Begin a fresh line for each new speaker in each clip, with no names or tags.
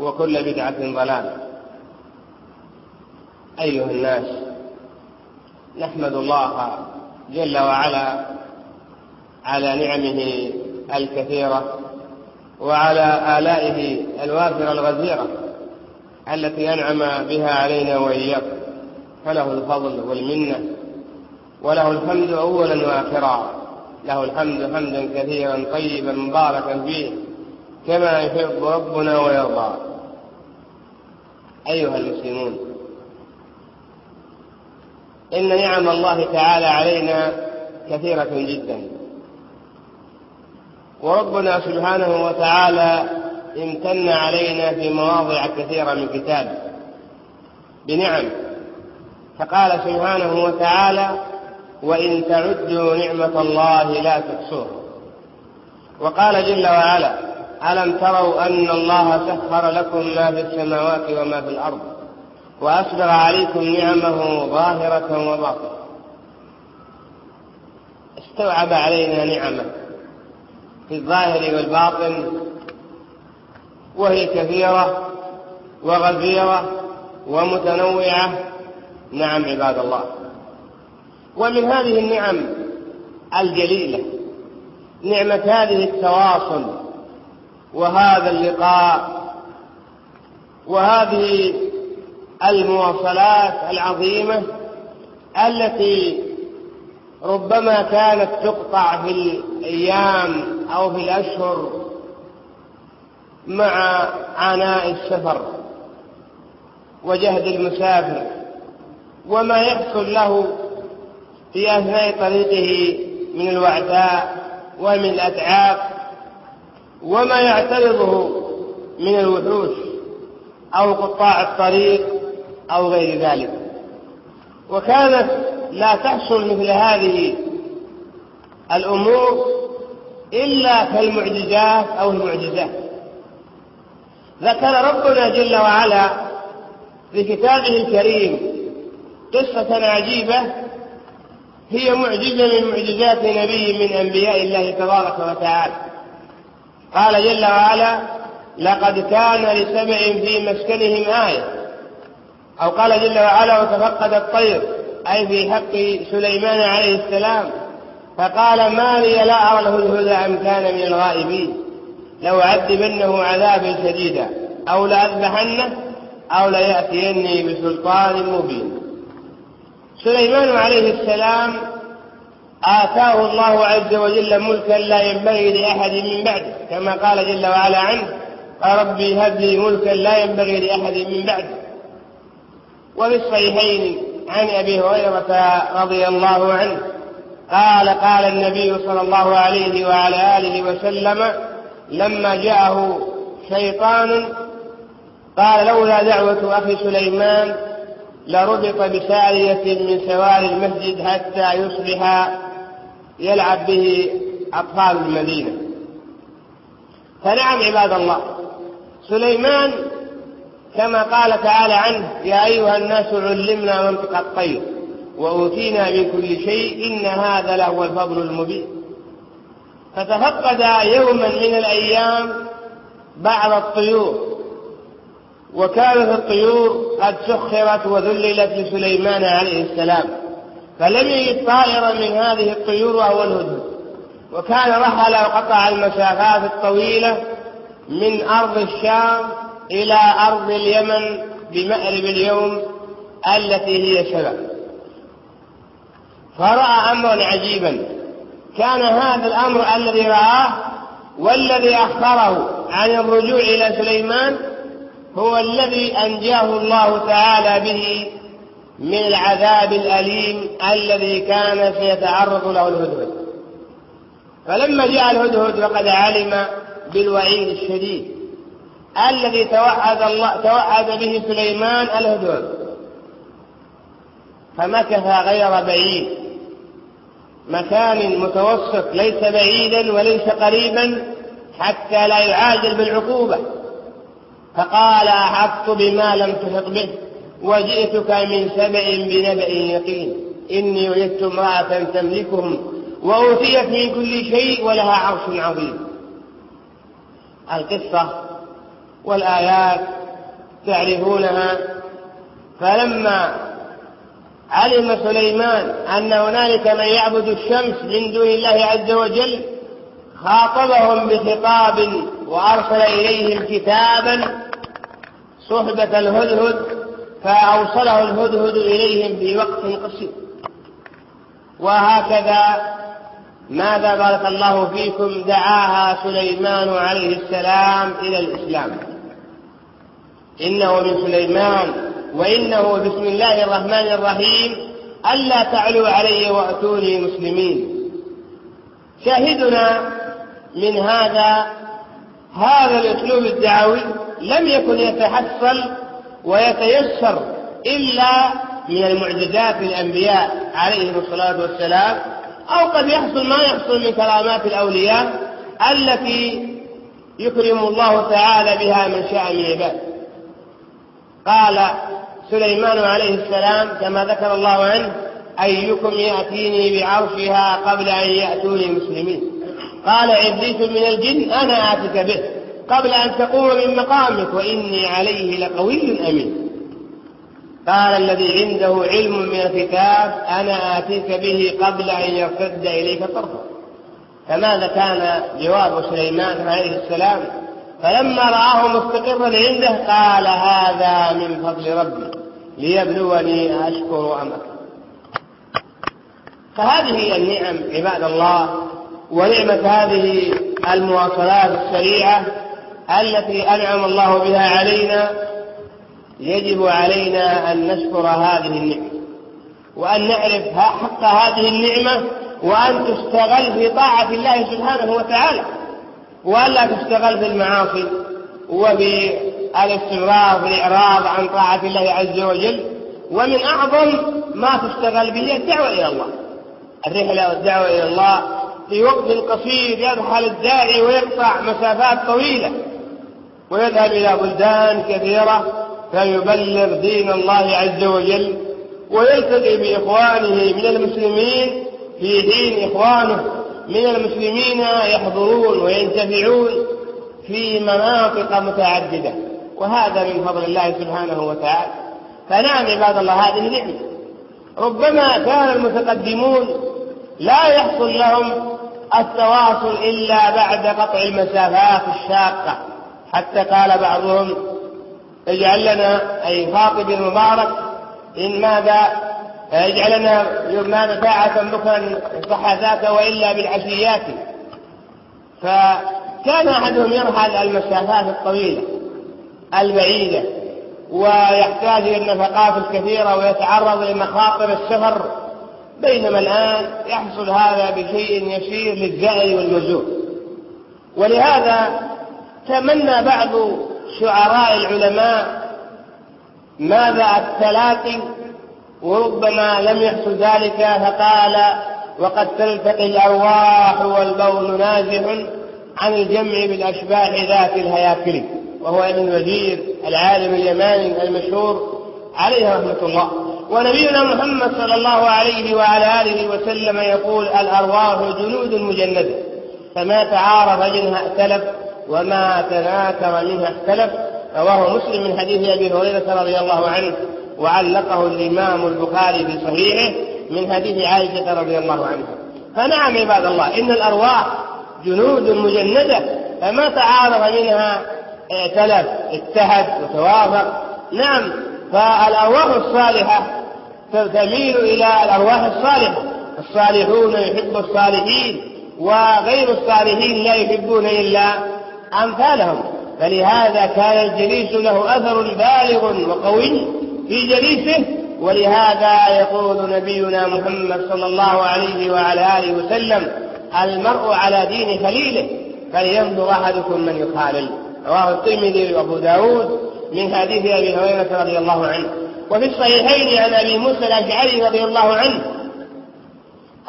وكل بدعة ضلالة. أيها الناس نحمد الله جل وعلا على نعمه الكثيرة وعلى آلائه الوافرة الغزيرة التي أنعم بها علينا وإياكم فله الفضل والمنة وله الحمد أولا وآخرا. له الحمد حمدا كثيرا طيبا مباركا فيه. كما يحب ربنا ويرضى. أيها المسلمون إن نعم الله تعالى علينا كثيرة جدا. وربنا سبحانه وتعالى امتن علينا في مواضع كثيرة من كتابه. بنعم فقال سبحانه وتعالى وإن تعدوا نعمة الله لا تحصوها وقال جل وعلا ألم تروا أن الله سخر لكم ما في السماوات وما في الأرض وأسبغ عليكم نعمه ظاهرة وباطنة. استوعب علينا نعمة في الظاهر والباطن وهي كثيرة وغزيرة ومتنوعة. نعم عباد الله. ومن هذه النعم الجليلة نعمة هذه التواصل وهذا اللقاء وهذه المواصلات العظيمة التي ربما كانت تقطع في الأيام أو في الأشهر مع عناء السفر وجهد المسافر وما يحصل له في أثناء طريقه من الوعثاء ومن الأتعاب وما يعترضه من الوحوش أو قطاع الطريق أو غير ذلك. وكانت لا تحصل مثل هذه الأمور إلا كالمعجزات أو المعجزات. ذكر ربنا جل وعلا في كتابه الكريم قصة عجيبة هي معجزة من معجزات نبي من أنبياء الله تبارك وتعالى. قال جل وعلا لقد كان لسبع في مسكنهم آية. أو قال جل وعلا وتفقد الطير. أي في حق سليمان عليه السلام. فقال ما لي لا أرى الهدهد أم كان من الغائبين. لو عذبنه عذابا شديدا أو لأذبحنه أو ليأتيني بسلطان مبين. سليمان عليه السلام آتاه الله عز وجل ملكا لا ينبغي لأحد من بعده كما قال جل وعلا عنه قال ربي هب لي ملكا لا ينبغي لأحد من بعده. وفي الصحيحين عن أبي هريرة رضي الله عنه قال قال النبي صلى الله عليه وعلى آله وسلم لما جاءه شيطان قال لولا دعوة أخي سليمان لربط بسارية من سوار المسجد حتى يصبح يلعب به أطفال المدينة. فنعم عباد الله سليمان كما قال تعالى عنه يا أيها الناس علمنا منطق الطير وأوتينا من كل شيء إن هذا لهو الفضل المبين. فتفقد يوما من الأيام بعض الطيور وكانت الطيور قد سخرت وذللت لسليمان عليه السلام. فلم يجد طائرا من هذه الطيور وهو الهدهد. وكان رحل وقطع المسافات الطويلة من أرض الشام إلى أرض اليمن بمأرب اليوم التي هي شبع فرأى أمرا عجيبا. كان هذا الأمر الذي رآه والذي أخره عن الرجوع إلى سليمان هو الذي أنجاه الله تعالى به من العذاب الأليم الذي كان سيتعرض له الهدهد. فلما جاء الهدهد وقد علم بالوعيد الشديد الذي توعد الله توعد به سليمان الهدهد. فمكث غير بعيد. مكان متوسط ليس بعيدا وليس قريبا حتى لا يعاجل بالعقوبة. فقال أحطت بما لم تحط به. وجئتك من سبع بنبأ يقين. إني وجدت امرأة تملكهم وأوتيت من كل شيء ولها عرش عظيم. القصة والآيات تعرفونها. فلما علم سليمان أن هنالك من يعبد الشمس من دون الله عز وجل خاطبهم بخطاب وأرسل إليهم كتابا صحبة الهدهد فأوصله الهدهد إليهم في وقت قصير. وهكذا ماذا بارك الله فيكم دعاها سليمان عليه السلام إلى الإسلام. إنه من سليمان وإنه بسم الله الرحمن الرحيم ألا تعلوا علي وأتوني مسلمين. شاهدنا من هذا هذا الأسلوب الدعوي لم يكن يتحصل ويتيسر إلا من المعجزات للأنبياء عليهم الصلاة والسلام أو قد يحصل ما يحصل من كرامات الأولياء التي يكرم الله تعالى بها من شاء من عباده. قال سليمان عليه السلام كما ذكر الله عنه أيكم يأتيني بعرشها قبل أن يأتوني مسلمين؟ قال عفريت من الجن أنا آتك به. قبل أن تقوم من مقامك وإني عليه لقوي أمين. قال الذي عنده علم من الكتاب أنا آتيك به قبل أن يرتد إليك طرفك. فماذا كان جواب سليمان عليه السلام؟ فلما رآه مستقرا عنده قال هذا من فضل ربي ليبلوني أشكر أم فهذه النعم عباد الله ونعمة هذه المواصلات السريعة التي أنعم الله بها علينا يجب علينا أن نشكر هذه النعمة وأن نعرف حق هذه النعمة وأن تستغل في طاعة الله سبحانه وتعالى وألا تستغل في المعاصي وبالاستمرار في الإعراض عن طاعة الله عز وجل ومن أعظم ما تستغل به الدعوة إلى الله. الرحلة والدعوة إلى الله في وقت قصير يرحل الداعي ويقطع مسافات طويلة. ويذهب إلى بلدان كثيرة فيبلغ دين الله عز وجل ويلتقي بإخوانه من المسلمين في دين إخوانه. من المسلمين يحضرون وينتفعون في مناطق متعددة. وهذا من فضل الله سبحانه وتعالى. فنعم عباد الله هذه نعمة. ربما كان المتقدمون لا يحصل لهم التواصل إلا بعد قطع المسافات الشاقة. حتى قال بعضهم اجعل لنا أي خاطب المبارك إن ماذا اجعل لنا ماذا ساعة بكرا صح ذاك وإلا بالعشيات. فكان أحدهم يرحل المسافات الطويلة البعيدة ويحتاج إلى النفقات الكثيرة ويتعرض لمخاطر السفر. بينما الآن يحصل هذا بشيء يسير للزائر والمزور ولهذا تمنى بعض شعراء العلماء ماذا التلاقي وربما لم يحصل ذلك فقال وقد تلتقي الأرواح والبول نازح عن الجمع بالأشباح ذات الهياكل. وهو ابن الوزير العالم اليماني المشهور عليه رحمة الله. ونبينا محمد صلى الله عليه وعلى آله وسلم يقول الأرواح جنود مجندة فما تعارف منها ائتلف وما تناكر منها اختلف رواه مسلم من حديث أبي هريرة رضي الله عنه وعلقه الإمام البخاري في صحيحه من حديث عائشة رضي الله عنها. فنعم عباد الله إن الأرواح جنود مجندة فما تعارف منها ائتلف اتحد وتوافق. نعم فالأرواح الصالحة تميل إلى الأرواح الصالحة. الصالحون يحب الصالحين وغير الصالحين لا يحبون إلا أمثالهم. فلهذا كان الجليس له أثر بالغ وقوي في جليسه ولهذا يقول نبينا محمد صلى الله عليه وعلى آله وسلم المرء على دين خليله فلينظر أحدكم من يخالل. رواه الترمذي وأبو داود من حديث أبي هريرة رضي الله عنه. وفي الصحيحين عن أبي موسى الأشعري رضي الله عنه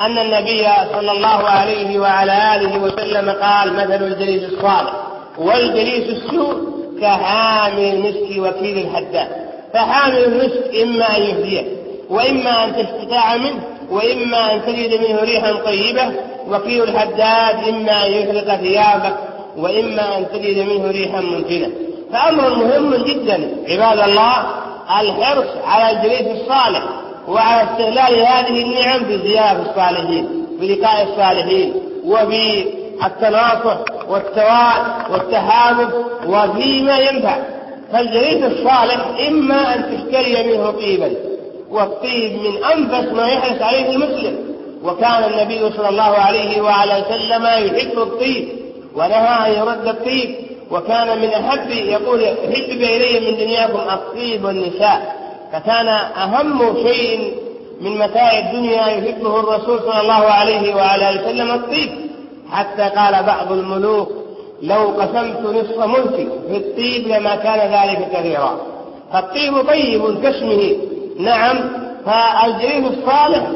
أن النبي صلى الله عليه وعلى آله وسلم قال مثل الجليس الصالح. والجليس السوء كحامل المسك وكيل الحداد. فحامل المسك إما أن يهديه وإما أن تستطاع منه وإما أن تجد منه ريحا طيبة وكيل الحداد إما أن يحرق ثيابك وإما أن تجد منه ريحا منتنة فأمر مهم جدا عباد الله الحرص على الجليس الصالح وعلى استغلال هذه النعم بزيارة الصالحين بلقاء الصالحين وبالتناصح والتواد والتحابب وفيما ينفع. فالجليس الصالح إما أن تشتري منه طيبا والطيب من أنفس ما يحرص عليه المسلم. وكان النبي صلى الله عليه وعلى وسلم يحب الطيب ونهى أن يرد الطيب. وكان من أحب يقول حبب إلي من دنياكم الطيب والنساء. فكان أهم شيء من متاع الدنيا يحبه الرسول صلى الله عليه وعلى وسلم الطيب. حتى قال بعض الملوك لو قسمت نصف ملكي في الطيب لما كان ذلك كثيرا. فالطيب طيب كاسمه. نعم فالجليل الصالح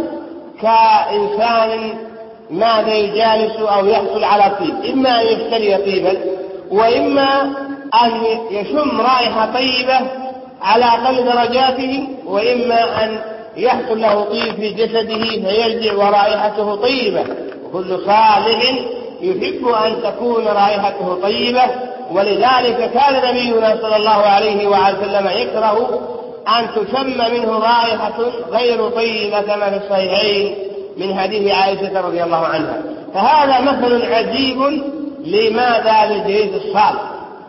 كإنسان ماذا يجالس أو يحصل على طيب. إما أن يشتري طيبا وإما أن يشم رائحة طيبة على أقل درجاته وإما أن يحصل له طيب في جسده فيرجع ورائحته طيبة. وكل صالح يحب أن تكون رائحته طيبة ولذلك كان نبينا صلى الله عليه وعلى وسلم يكره أن تشم منه رائحة غير طيبة كما في الصحيحين من حديث عائشة رضي الله عنها. فهذا مثل عجيب لماذا للجليد الصالح؟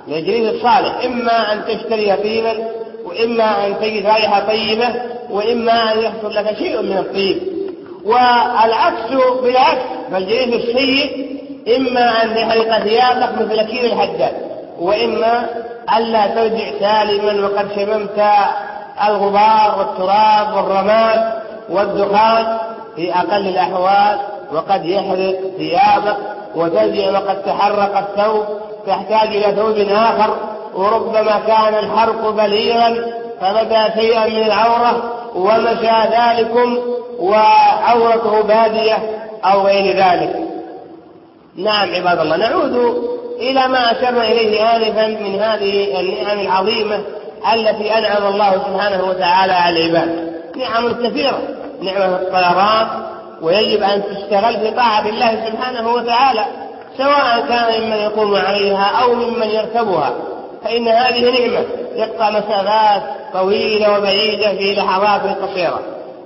للجليد الصالح إما أن تشتري طيبا وإما أن تجد رائحة طيبة وإما أن يحصل لك شيء من الطيب. والعكس بالعكس فالجليد السيء إما أن يحرق ثيابك مثل كيل الحداد وإما ألا ترجع سالما وقد شممت الغبار والتراب والرماد والدخان في أقل الأحوال وقد يحرق ثيابك وترجع وقد تحرق الثوب تحتاج إلى ثوب آخر وربما كان الحرق بليغا فبدا شيئا من العورة ومشى ذلكم وعورته بادية أو غير ذلك. نعم عباد الله نعود إلى ما أشرنا إليه آنفا من هذه النعم العظيمة التي أنعم الله سبحانه وتعالى على العباد نعم كثيرة نعمة الطيران ويجب أن تستغل في طاعة الله سبحانه وتعالى سواء كان ممن يقوم عليها أو ممن يركبها. فإن هذه نعمة يقطع مسافات طويلة وبعيدة في لحظات قصيرة.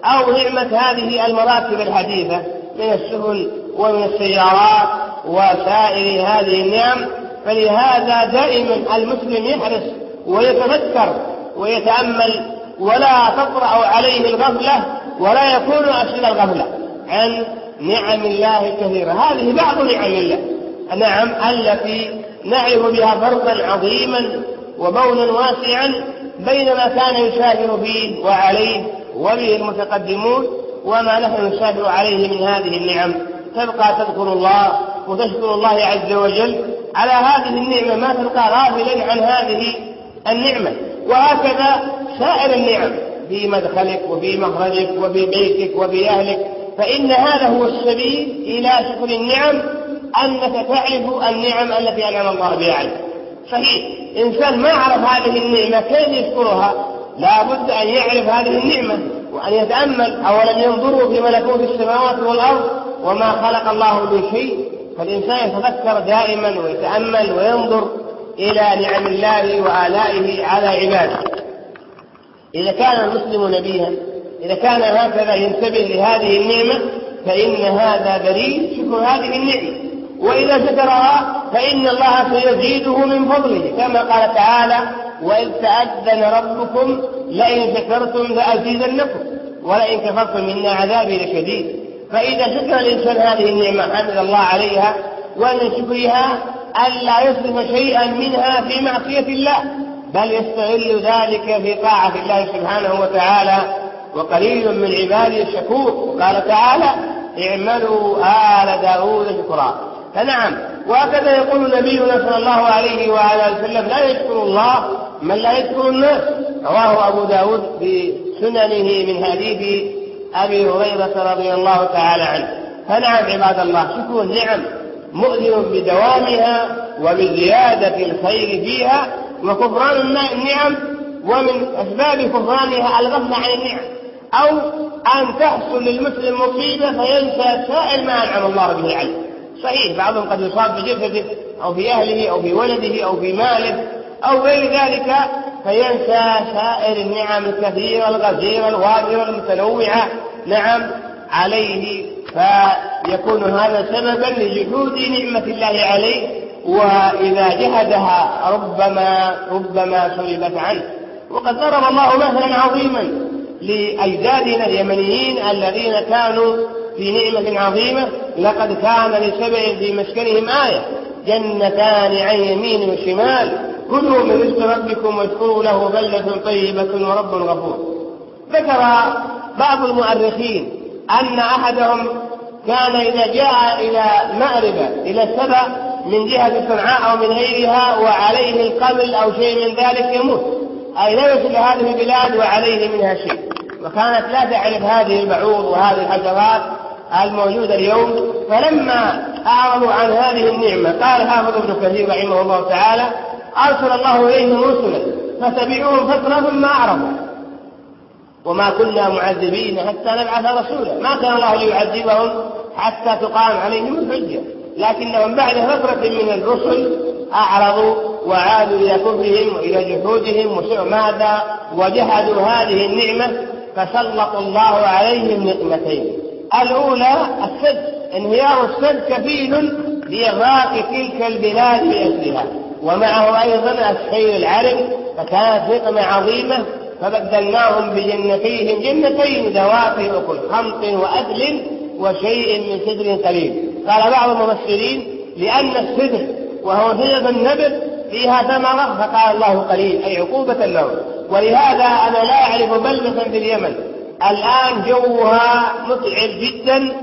أو نعمة هذه المراكب الحديثة من السفن ومن السيارات وسائر هذه النعم فلهذا دائما المسلم يحرص ويتذكر ويتأمل ولا تطرأ عليه الغفلة ولا يكون أشد الغفلة عن نعم الله كثيرة هذه بعض نعم الله. النعم التي نعرف بها فرقا عظيما وبونا واسعا بين ما كان يسافر فيه وعليه وبه المتقدمون. وما نحن نسافر عليه من هذه النعم. تبقى تذكر الله وتشكر الله عز وجل على هذه النعمة ما تبقى غافلا عن هذه النعمة. وهكذا سائر النعم في مدخلك وفي مخرجك وفي بيتك وفي أهلك. فإن هذا هو السبيل إلى شكر النعم أنك تعرف النعم التي أنعم الله بها عليك. صحيح إنسان ما عرف هذه النعمة كيف يشكرها؟ لا بد أن يعرف هذه النعمة. وأن يتأمل أولم ينظروا في ملكوت السماوات والأرض وما خلق الله من شيء فالإنسان يتذكر دائما ويتأمل وينظر إلى نعم الله وآلائه على عباده. إذا كان المسلم نبيها إذا كان هكذا ينتبه لهذه النعمة فإن هذا دليل شكر هذه النعمة. وإذا شكرها فإن الله سيزيده من فضله كما قال تعالى وإذ تأذن ربكم لئن شكرتم لأزيدنكم ولئن كفرتم إن عذابي لشديد. فإذا شكر الإنسان هذه النعمة حمد الله عليها ومن شكرها ألا يصرف شيئا منها في معصية الله بل يستغل ذلك في طاعة الله سبحانه وتعالى. وقليل من عباده الشكور قال تعالى اعملوا آل داود شكرا. فنعم وهكذا يقول نبينا صلى الله عليه وعلى وسلم لا يشكر الله من لا يشكر الناس رواه أبو داود في سننه من حديث أبي هريرة رضي الله تعالى عنه. فنعم عباد الله شكر النعم. مؤذن بدوامها وبزيادة الخير فيها وكفران النعم ومن أسباب كفرانها الغفلة عن النعم. أو أن تحصل للمسلم مصيبة فينسى سائر ما أنعم الله به عليه. صحيح بعضهم قد يصاب بجسده أو في أهله أو في ولده أو في ماله. أو غير ذلك فينسى سائر النعم الكثيرة الغزيرة الوافرة المتنوعة. نعم عليه فيكون هذا سببا لجحود نعمة الله عليه. وإذا جهدها ربما ربما سلبت عنه. وقد ضرب الله مثلا عظيما لأجدادنا اليمنيين الذين كانوا في نعمة عظيمة. لقد كان لسبع في مسكنهم آية جنتان عن يمين وشمال. كلوا من رزق ربكم واشكروا له بلدة طيبة ورب غفور. ذكر بعض المؤرخين أن أحدهم كان إذا جاء إلى مأربة إلى السبع من جهة صنعاء أو من غيرها وعليه القبل أو شيء من ذلك يموت. أي لا يصل هذه البلاد وعليه منها شيء. وكانت لا تعرف هذه البعوض وهذه الحشرات الموجودة اليوم. فلما أعرضوا عن هذه النعمة قال حافظ ابن كثير رحمه الله تعالى أرسل الله إليهم رسلا فتبعوهم فترة ثم أعرضوا وما كنا معذبين حتى نبعث رسولا. ما كان الله ليعذبهم حتى تقام عليهم الحجة. لكنهم بعد فترة من الرسل أعرضوا وعادوا إلى كفرهم وإلى جحودهم ماذا وجحدوا هذه النعمة فسلط الله عليهم نقمتين. الأولى السد انهيار السد كفيل بإغراق تلك البلاد بأسرها ومعه أيضا السيل العرب فكانت نقمة عظيمة فبدلناهم بجنتيهم جنتين ذوات أكل خمط وأدل وشيء من سدر قليل. قال بعض المفسرين لأن السدر وهو سدر النبت فيها ثمرة فقال الله قليل أي عقوبة له ولهذا أنا لا أعرف بلدة في اليمن. الآن جوها متعب جدا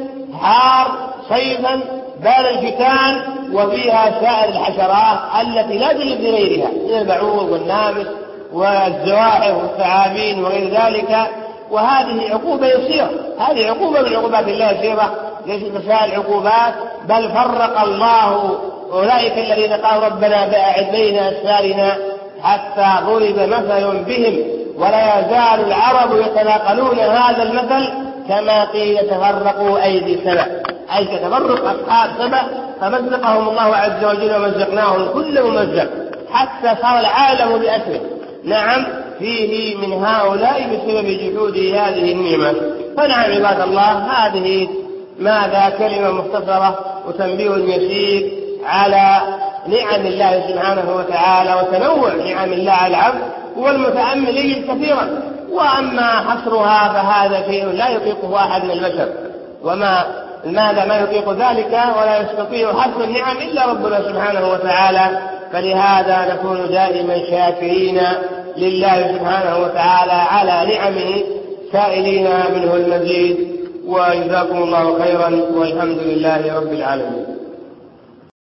حار صيفا بال الشتان وفيها سائر الحشرات التي لا تجد لغيرها من البعوض والنامس والزواحف والثعابين وغير ذلك. وهذه عقوبة يسيرة هذه عقوبة من عقوبات الله يسيرة. ليست مسائل عقوبات بل فرق الله أولئك الذين قالوا ربنا باعد بين أسفارنا حتى ضرب مثل بهم. ولا يزال العرب يتناقلون هذا المثل كما قيل تفرقوا أيدي سبع أي كتفرق أصحاب سبع فمزقهم الله عز وجل ومزقناهم كل ممزق حتى صار العالم بأسره. نعم فيه من هؤلاء بسبب جحود هذه النعمة. فنعم عباد الله هذه ماذا؟ كلمة مختصرة وتنبيه يسير على نعم الله سبحانه وتعالى وتنوع نعم الله على العبد والمتأمل كثيرا. وأما حصرها فهذا شيء لا يطيقه أحد من البشر. وما ماذا ما يطيق ذلك ولا يستطيع حصر النعم إلا ربنا سبحانه وتعالى. فلهذا نكون دائما شاكرين لله سبحانه وتعالى على نعمه سائلين منه المزيد. وجزاكم الله خيرا والحمد لله رب العالمين.